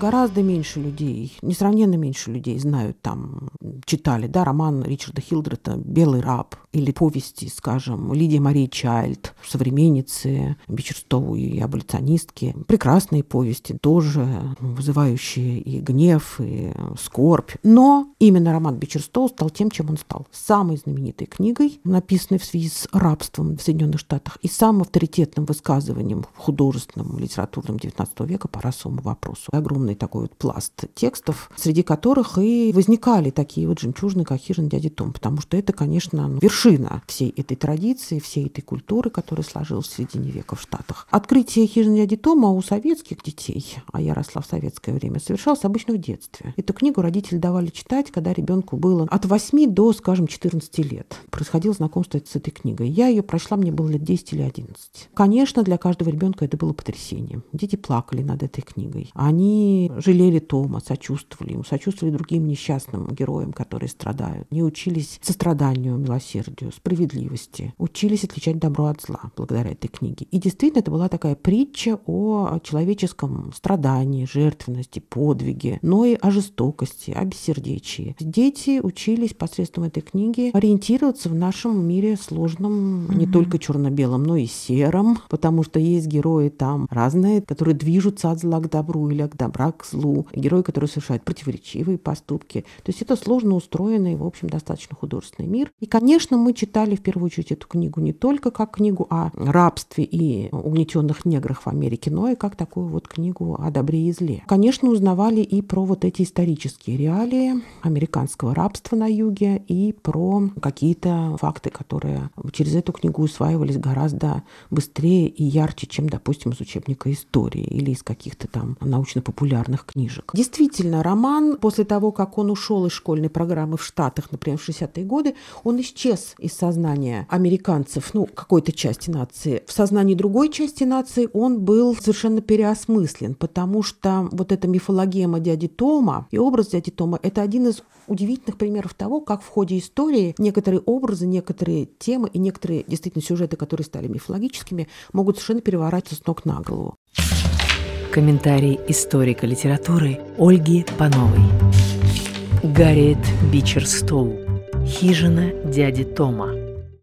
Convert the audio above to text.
гораздо меньше людей, несравненно меньше людей знают там, читали, да, роман Ричарда Хилдрета «Белый раб» или повести, скажем, Лидия Марии Чайльд, современницы Бичерстоу и аболиционистки. Прекрасные повести, тоже вызывающие и гнев, и скорбь. Но именно роман Бичерстоу стал тем, чем он стал. Самой знаменитой книгой, написанной в связи с рабством в Соединенных Штатах, и самым авторитетным высказыванием в художественном, литературном XIX века по расовому вопросу. Огромный такой вот пласт текстов, среди которых и возникали такие вот жемчужины, как «Хижина дяди Том», потому что это, конечно, ну, вершина всей этой традиции, всей этой культуры, которая сложилась в середине века в Штатах. Открытие «Хижины дяди Тома» у советских детей, а я росла в советское время, совершалось обычно в детстве. Эту книгу родители давали читать, когда ребенку было от 8 до, скажем, 14 лет. Происходило знакомство с этой книгой. Я ее прочла, мне было лет 10 или 11. Конечно, для каждого ребенка это было потрясением. Дети плакали над этой книгой. Они жалели Тома, сочувствовали ему, сочувствовали другим несчастным героям, которые страдают. Они учились состраданию, милосердию, справедливости, учились отличать добро от зла благодаря этой книге. И действительно, это была такая притча о человеческом страдании, жертвенности, подвиге, но и о жестокости, о бессердечии. Дети учились посредством этой книги ориентироваться в нашем мире сложном, mm-hmm. не только черно-белом, но и сером, потому что есть герои там разные, которые движутся от зла к добру или от добра к злу, герои, которые совершают противоречивые поступки. То есть это сложно устроенный, в общем, достаточно художественный мир. И, конечно, мы читали в первую очередь эту книгу не только как книгу о рабстве и угнетенных неграх в Америке, но и как такую вот книгу о добре и зле. Конечно, узнавали и про вот эти исторические реалии американского рабства на юге и про какие-то факты, которые через эту книгу усваивались гораздо быстрее и ярче, чем, допустим, из учебника истории или из каких-то там научно-популярных книжек. Действительно, роман после того, как он ушел из школьной программы в Штатах, например, в 60-е годы, он исчез из сознания американцев, ну, какой-то части нации. В сознании другой части нации он был совершенно переосмыслен, потому что вот эта мифологема дяди Тома и образ дяди Тома – это один из удивительных примеров того, как в ходе истории некоторые образы, некоторые темы и некоторые действительно сюжеты, которые стали мифологическими, могут совершенно переворачиваться с ног на голову. Комментарий историка литературы Ольги Пановой. Гарриет Бичерстоу. Хижина дяди Тома.